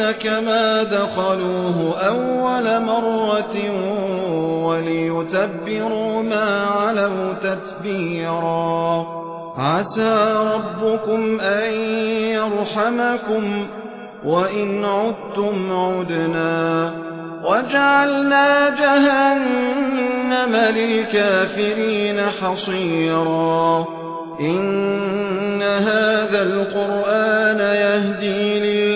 كما دخلوه أول مرة وليتبروا ما علوا تتبيرا عسى ربكم أن يرحمكم وإن عدتم عدنا وجعلنا جهنم للكافرين حصيرا إن هذا القرآن يهدي للتي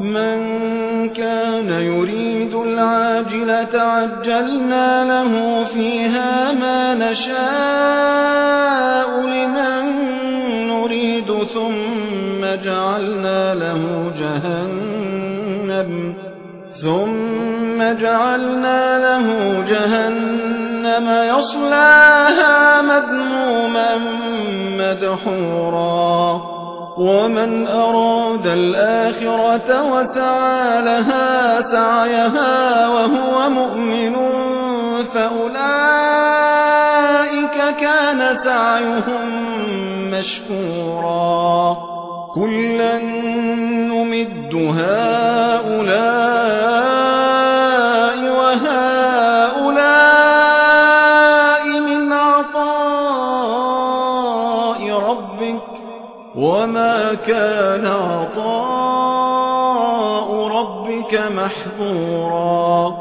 من كان يريد العاجلة عجلنا له فيها ما نشاء لمن نريد ثم جعلنا له جهنم ثم جعلنا له جهنم يصلاها مذموما مدحورا. ومن أراد الآخرة وسعى لها سعيها وهو مؤمن فأولئك كان سعيهم مشكورا. كلا نمد هؤلاء محظورا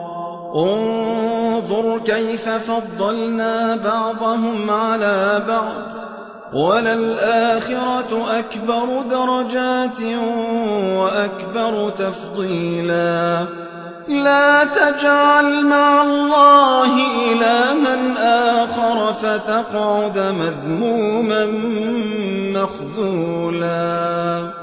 انظر كيف فضلنا بعضهم على بعض. وللآخرة أكبر درجات وأكبر تفضيلا. لا تجعل مع الله إلها آخر فتقعد مذموما مخذولا.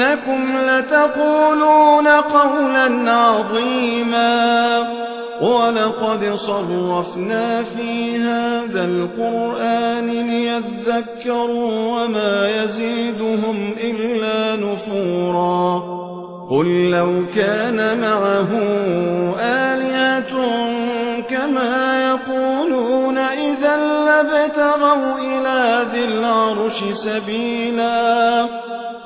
إنكم لتقولون قولا عظيما ولقد صرفنا في هذا القرآن ليذكروا وما يزيدهم إلا نفورا قل لو كان معه آلهة كما يقولون إذا لابتغوا إلى ذي العرش سبيلا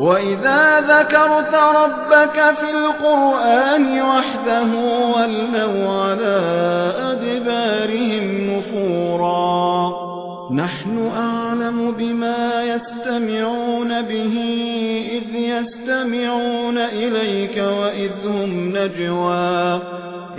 وإذا ذكرت ربك في القرآن وحده ولوا على أدبارهم نفورا نحن أعلم بما يستمعون به إذ يستمعون إليك وإذ هم نجوى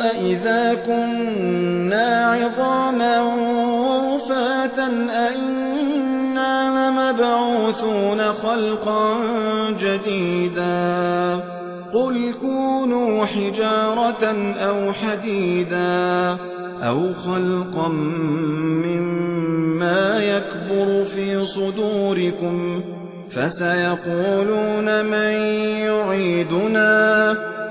أئذا كنا عظاما وفاتا أئنا لمبعوثون خلقا جديدا. قل كونوا حجارة أو حديدا أو خلقا مما يكبر في صدوركم فسيقولون من يعيدنا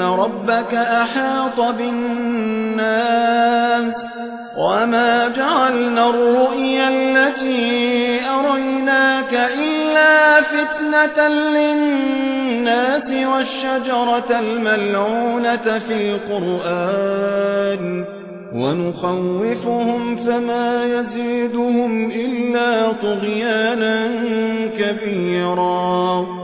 ربك أحاط بالناس وما جعلنا الرؤيا التي أريناك إلا فتنة للناس والشجرة الملعونة في القرآن ونخوفهم فما يزيدهم إلا طغيانا كبيرا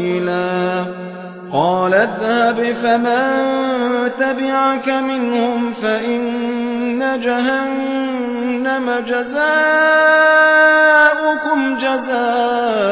قال اذهب فمن تبعك منهم فإن جهنم جزاؤكم جزاء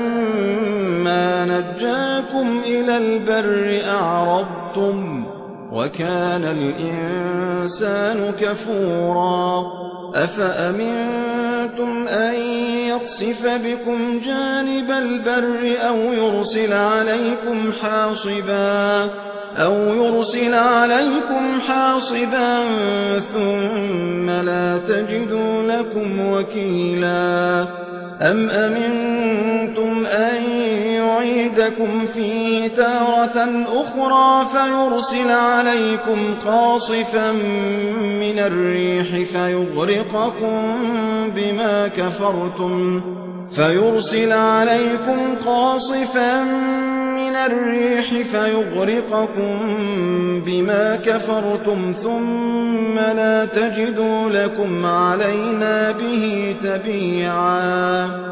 البر أعرضتم وكان الإنسان كفورا أفأمنتم أن يقصف بكم جانب البر أو يرسل عليكم حاصبا أو يرسل عليكم حاصبا ثم لا تجدوا لكم وكيلا أم أمنتم يعيدكم فيه تارة أخرى فيرسل عليكم قاصفا من الريح فيغرقكم بما كفرتم فيرسل عليكم قاصفا من الريح فيغرقكم بما كفرتم ثم لا تجدوا لكم علينا به تبيعا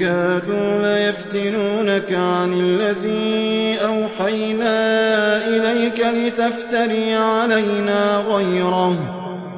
كادوا ليفتنونك عن الذي أوحينا إليك لتفتري علينا غيره.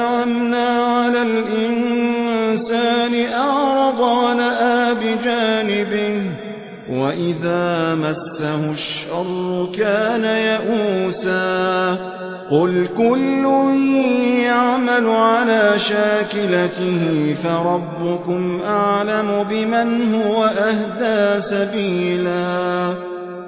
أنعمنا على الإنسان أعرض ونأى بجانبه وإذا مسه الشر كان يئوسا. قل كل يعمل على شاكلته فربكم أعلم بمن هو أهدى سبيلا.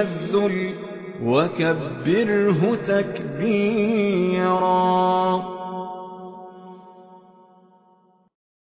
الذل وكبره تكبيرا.